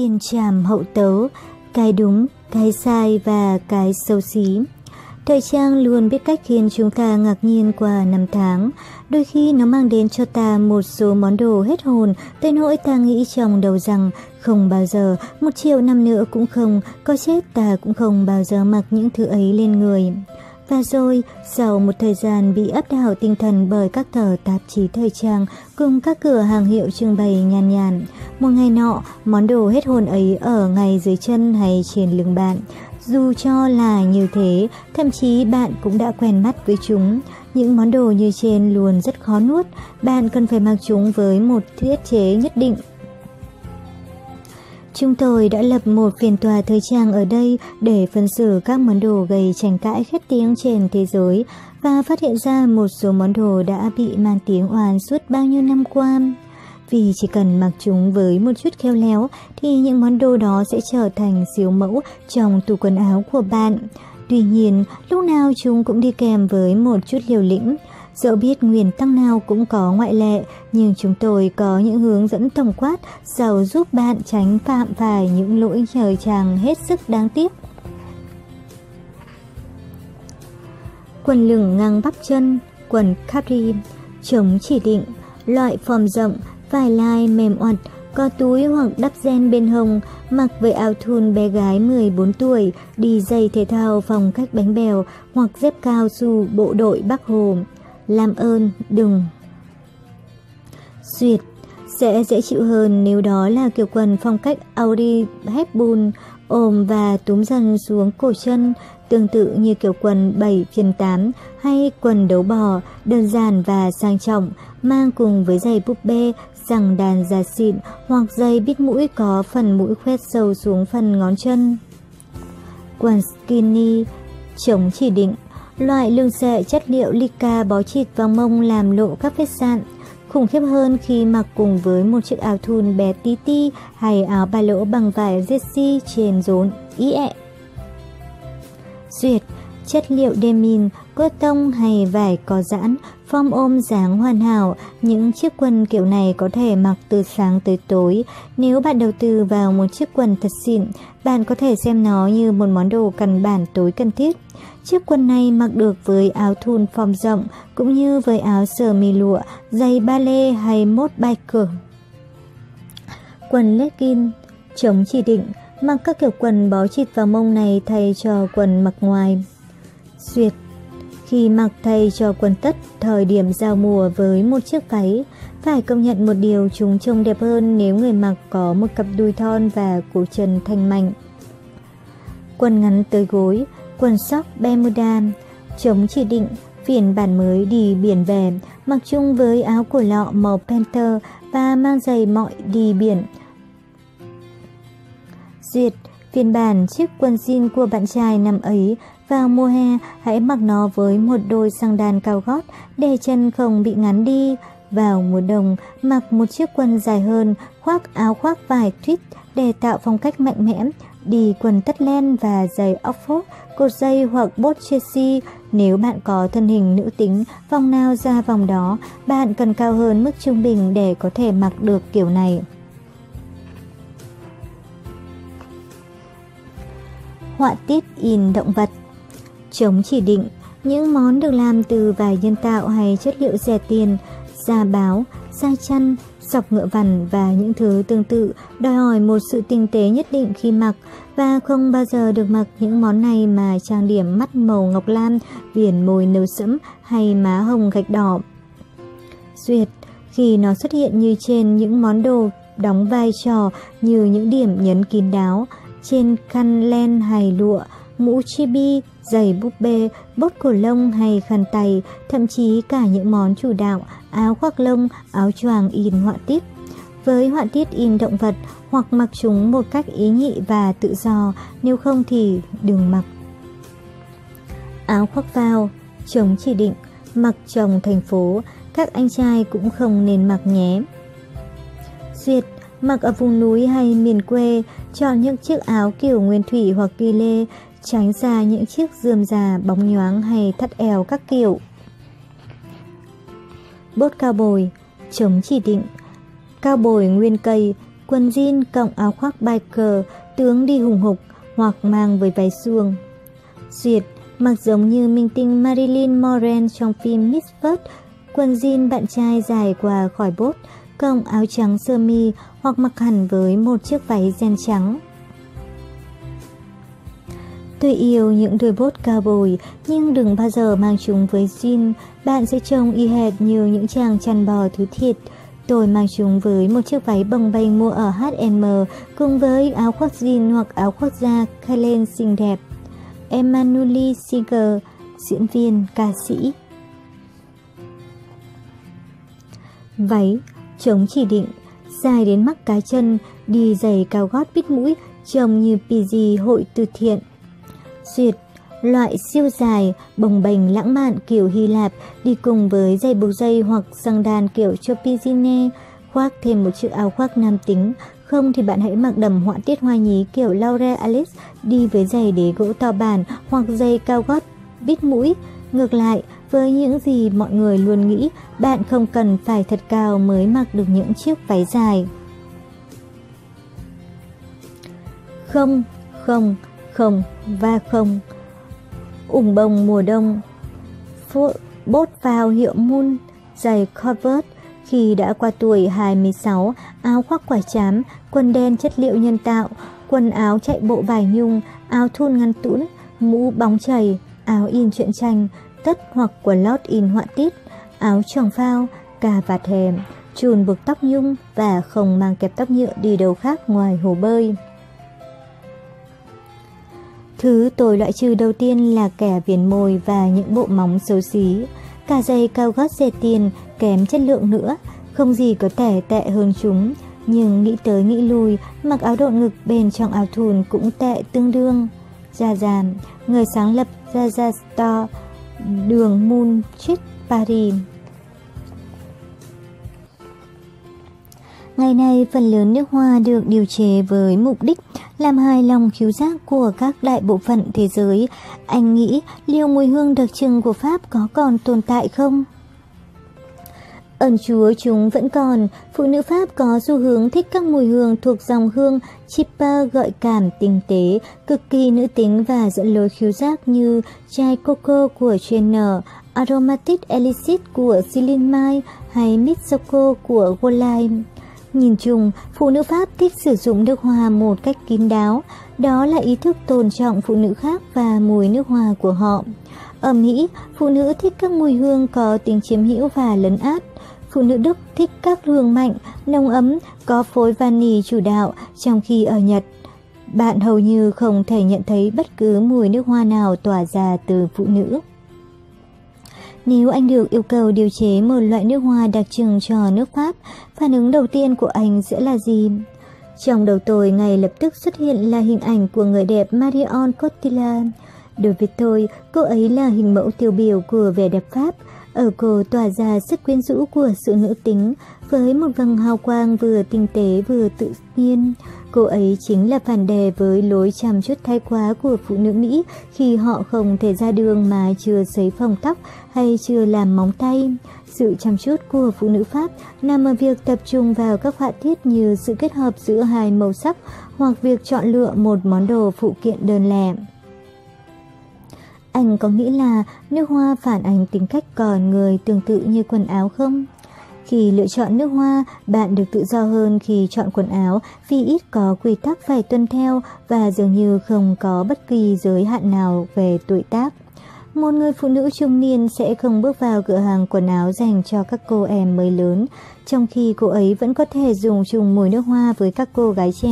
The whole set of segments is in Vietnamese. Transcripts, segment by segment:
tiền trảm hậu tấu, cái đúng, cái sai và cái xấu xí. Thời trang luôn biết cách khiến chúng ta ngạc nhiên qua năm tháng. Đôi khi nó mang đến cho ta một số món đồ hết hồn, tới nỗi ta nghĩ trong đầu rằng không bao giờ, một triệu năm nữa cũng không, có chết ta cũng không bao giờ mặc những thứ ấy lên người. Và rồi, sau một thời gian bị áp đảo tinh thần bởi các tờ tạp chí thời trang cùng các cửa hàng hiệu trưng bày nhàn nhàn, một ngày nọ, món đồ hết hồn ấy ở ngay dưới chân hay trên lưng bạn. Dù cho là như thế, thậm chí bạn cũng đã quen mắt với chúng. Những món đồ như trên luôn rất khó nuốt, bạn cần phải mặc chúng với một thiết chế nhất định Chúng tôi đã lập một phiên tòa thời trang ở đây để phân xử các món đồ gây tranh cãi khét tiếng trên thế giới và phát hiện ra một số món đồ đã bị mang tiếng oan suốt bao nhiêu năm qua. Vì chỉ cần mặc chúng với một chút khéo léo thì những món đồ đó sẽ trở thành siêu mẫu trong tủ quần áo của bạn. Tuy nhiên, lúc nào chúng cũng đi kèm với một chút liều lĩnh. Dẫu biết nguyên tắc nào cũng có ngoại lệ, nhưng chúng tôi có những hướng dẫn tổng quát giàu giúp bạn tránh phạm phải những lỗi trời chàng hết sức đáng tiếc. Quần lửng ngang bắp chân, quần capri, chống chỉ định, loại form rộng, vải lai mềm oặt, có túi hoặc đắp gen bên hông, mặc với áo thun bé gái 14 tuổi, đi giày thể thao phòng cách bánh bèo hoặc dép cao su bộ đội Bắc Hồ làm ơn đừng. Duyệt sẽ dễ chịu hơn nếu đó là kiểu quần phong cách Audi Hepburn ôm và túm dần xuống cổ chân, tương tự như kiểu quần 7 phiên 8 hay quần đấu bò, đơn giản và sang trọng, mang cùng với giày búp bê, rằng đàn da xịn hoặc giày bít mũi có phần mũi khoét sâu xuống phần ngón chân. Quần skinny, chống chỉ định, Loại lưng xệ chất liệu lica bó chịt vào mông làm lộ các vết sạn. Khủng khiếp hơn khi mặc cùng với một chiếc áo thun bé tí ti hay áo ba lỗ bằng vải jersey trên rốn ý ẹ. Duyệt, chất liệu denim, cốt tông hay vải có giãn, form ôm dáng hoàn hảo, những chiếc quần kiểu này có thể mặc từ sáng tới tối. Nếu bạn đầu tư vào một chiếc quần thật xịn, bạn có thể xem nó như một món đồ căn bản tối cần thiết. Chiếc quần này mặc được với áo thun form rộng cũng như với áo sờ mi lụa, giày ba lê hay mốt biker. Quần legging chống chỉ định, mặc các kiểu quần bó chịt vào mông này thay cho quần mặc ngoài. Duyệt khi mặc thay cho quần tất thời điểm giao mùa với một chiếc váy, phải công nhận một điều chúng trông đẹp hơn nếu người mặc có một cặp đùi thon và cổ chân thanh mạnh. Quần ngắn tới gối, quần sóc Bermuda, chống chỉ định, phiên bản mới đi biển về, mặc chung với áo cổ lọ màu Panther và mang giày mọi đi biển. Duyệt, phiên bản chiếc quần jean của bạn trai năm ấy vào mùa hè hãy mặc nó với một đôi sang đàn cao gót để chân không bị ngắn đi. Vào mùa đông mặc một chiếc quần dài hơn, khoác áo khoác vải tweed để tạo phong cách mạnh mẽ, đi quần tất len và giày Oxford, cột dây hoặc bốt Chelsea. Nếu bạn có thân hình nữ tính, vòng nào ra vòng đó, bạn cần cao hơn mức trung bình để có thể mặc được kiểu này. Họa tiết in động vật Chống chỉ định, những món được làm từ vải nhân tạo hay chất liệu rẻ tiền, da báo, da chăn, dọc ngựa vằn và những thứ tương tự đòi hỏi một sự tinh tế nhất định khi mặc và không bao giờ được mặc những món này mà trang điểm mắt màu ngọc lam, viền môi nâu sẫm hay má hồng gạch đỏ. Duyệt, khi nó xuất hiện như trên những món đồ đóng vai trò như những điểm nhấn kín đáo, trên khăn len hay lụa, mũ chibi, giày búp bê, bốt cổ lông hay khăn tay, thậm chí cả những món chủ đạo, áo khoác lông, áo choàng in họa tiết. Với họa tiết in động vật hoặc mặc chúng một cách ý nhị và tự do, nếu không thì đừng mặc. Áo khoác vào, chống chỉ định, mặc chồng thành phố, các anh trai cũng không nên mặc nhé. Duyệt, mặc ở vùng núi hay miền quê, chọn những chiếc áo kiểu nguyên thủy hoặc ghi lê, tránh xa những chiếc dườm già bóng nhoáng hay thắt eo các kiểu. Bốt cao bồi, chống chỉ định, cao bồi nguyên cây, quần jean cộng áo khoác biker, tướng đi hùng hục hoặc mang với váy suông. Duyệt mặc giống như minh tinh Marilyn Monroe trong phim Miss First, quần jean bạn trai dài qua khỏi bốt, cộng áo trắng sơ mi hoặc mặc hẳn với một chiếc váy ren trắng. Tôi yêu những đôi bốt cao bồi, nhưng đừng bao giờ mang chúng với jean, bạn sẽ trông y hệt như những chàng chăn bò thứ thiệt. Tôi mang chúng với một chiếc váy bồng bềnh mua ở H&M cùng với áo khoác jean hoặc áo khoác da Kylen xinh đẹp. Emmanuel singer diễn viên, ca sĩ. Váy, chống chỉ định, dài đến mắt cá chân, đi giày cao gót bít mũi, trông như PG hội từ thiện. Duyệt, loại siêu dài, bồng bềnh lãng mạn kiểu Hy Lạp đi cùng với giày buộc dây hoặc xăng đàn kiểu Chopizine, khoác thêm một chiếc áo khoác nam tính. Không thì bạn hãy mặc đầm họa tiết hoa nhí kiểu Laura Alice đi với giày đế gỗ to bản hoặc giày cao gót bít mũi. Ngược lại, với những gì mọi người luôn nghĩ, bạn không cần phải thật cao mới mặc được những chiếc váy dài. Không, không, không và không. Ủng bông mùa đông Bốt vào hiệu Moon, giày covert khi đã qua tuổi 26, áo khoác quả chám, quần đen chất liệu nhân tạo, quần áo chạy bộ vải nhung, áo thun ngăn tũn, mũ bóng chảy, áo in truyện tranh, tất hoặc quần lót in họa tiết, áo tròng phao, cà vạt hèm, chùn buộc tóc nhung và không mang kẹp tóc nhựa đi đâu khác ngoài hồ bơi. Thứ tôi loại trừ đầu tiên là kẻ viền môi và những bộ móng xấu xí. Cả giày cao gót rẻ tiền, kém chất lượng nữa, không gì có thể tệ hơn chúng. Nhưng nghĩ tới nghĩ lui, mặc áo độ ngực bên trong áo thun cũng tệ tương đương. Gia Giàn, người sáng lập Zaza Store, đường Moon Street, Paris. Ngày nay, phần lớn nước hoa được điều chế với mục đích làm hài lòng khiếu giác của các đại bộ phận thế giới. Anh nghĩ liệu mùi hương đặc trưng của Pháp có còn tồn tại không? Ẩn chúa chúng vẫn còn, phụ nữ Pháp có xu hướng thích các mùi hương thuộc dòng hương Chippa gợi cảm tinh tế, cực kỳ nữ tính và dẫn lối khiếu giác như chai coco của Chanel, Aromatic Elixir của Celine Mai hay Mitsoko của Goline. Nhìn chung, phụ nữ Pháp thích sử dụng nước hoa một cách kín đáo, đó là ý thức tôn trọng phụ nữ khác và mùi nước hoa của họ. Ở Mỹ, phụ nữ thích các mùi hương có tính chiếm hữu và lấn át. Phụ nữ Đức thích các hương mạnh, nồng ấm, có phối vani chủ đạo, trong khi ở Nhật, bạn hầu như không thể nhận thấy bất cứ mùi nước hoa nào tỏa ra từ phụ nữ. Nếu anh được yêu cầu điều chế một loại nước hoa đặc trưng cho nước Pháp, phản ứng đầu tiên của anh sẽ là gì? Trong đầu tôi ngay lập tức xuất hiện là hình ảnh của người đẹp Marion Cotillard. Đối với tôi, cô ấy là hình mẫu tiêu biểu của vẻ đẹp Pháp. Ở cô tỏa ra sức quyến rũ của sự nữ tính, với một vầng hào quang vừa tinh tế vừa tự nhiên. Cô ấy chính là phản đề với lối chăm chút thái quá của phụ nữ Mỹ khi họ không thể ra đường mà chưa sấy phòng tóc hay chưa làm móng tay. Sự chăm chút của phụ nữ Pháp nằm ở việc tập trung vào các họa tiết như sự kết hợp giữa hai màu sắc hoặc việc chọn lựa một món đồ phụ kiện đơn lẻ. Anh có nghĩ là nước hoa phản ánh tính cách con người tương tự như quần áo không? Khi lựa chọn nước hoa, bạn được tự do hơn khi chọn quần áo vì ít có quy tắc phải tuân theo và dường như không có bất kỳ giới hạn nào về tuổi tác. Một người phụ nữ trung niên sẽ không bước vào cửa hàng quần áo dành cho các cô em mới lớn, trong khi cô ấy vẫn có thể dùng chung mùi nước hoa với các cô gái trẻ.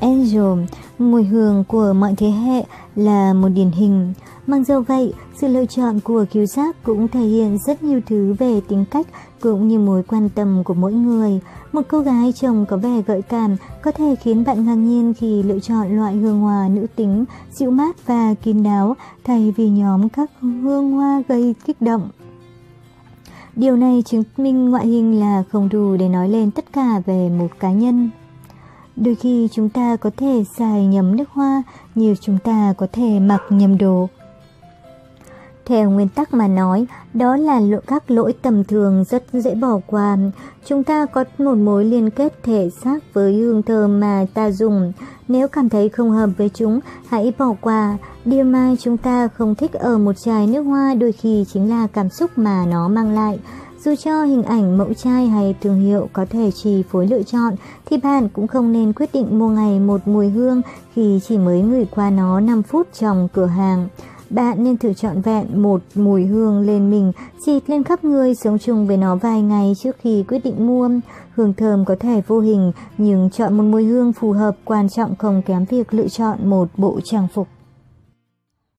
Angel, mùi hương của mọi thế hệ là một điển hình. Mặc dù vậy, sự lựa chọn của cứu giác cũng thể hiện rất nhiều thứ về tính cách cũng như mối quan tâm của mỗi người. Một cô gái chồng có vẻ gợi cảm có thể khiến bạn ngạc nhiên khi lựa chọn loại hương hoa nữ tính, dịu mát và kín đáo thay vì nhóm các hương hoa gây kích động. Điều này chứng minh ngoại hình là không đủ để nói lên tất cả về một cá nhân. Đôi khi chúng ta có thể xài nhầm nước hoa nhiều chúng ta có thể mặc nhầm đồ. Theo nguyên tắc mà nói, đó là các lỗi tầm thường rất dễ bỏ qua. Chúng ta có một mối liên kết thể xác với hương thơm mà ta dùng. Nếu cảm thấy không hợp với chúng, hãy bỏ qua. Điều mà chúng ta không thích ở một chai nước hoa đôi khi chính là cảm xúc mà nó mang lại. Dù cho hình ảnh mẫu chai hay thương hiệu có thể chỉ phối lựa chọn, thì bạn cũng không nên quyết định mua ngày một mùi hương khi chỉ mới ngửi qua nó 5 phút trong cửa hàng. Bạn nên thử trọn vẹn một mùi hương lên mình, xịt lên khắp người, sống chung với nó vài ngày trước khi quyết định mua. Hương thơm có thể vô hình, nhưng chọn một mùi hương phù hợp quan trọng không kém việc lựa chọn một bộ trang phục.